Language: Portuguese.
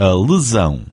a lesão.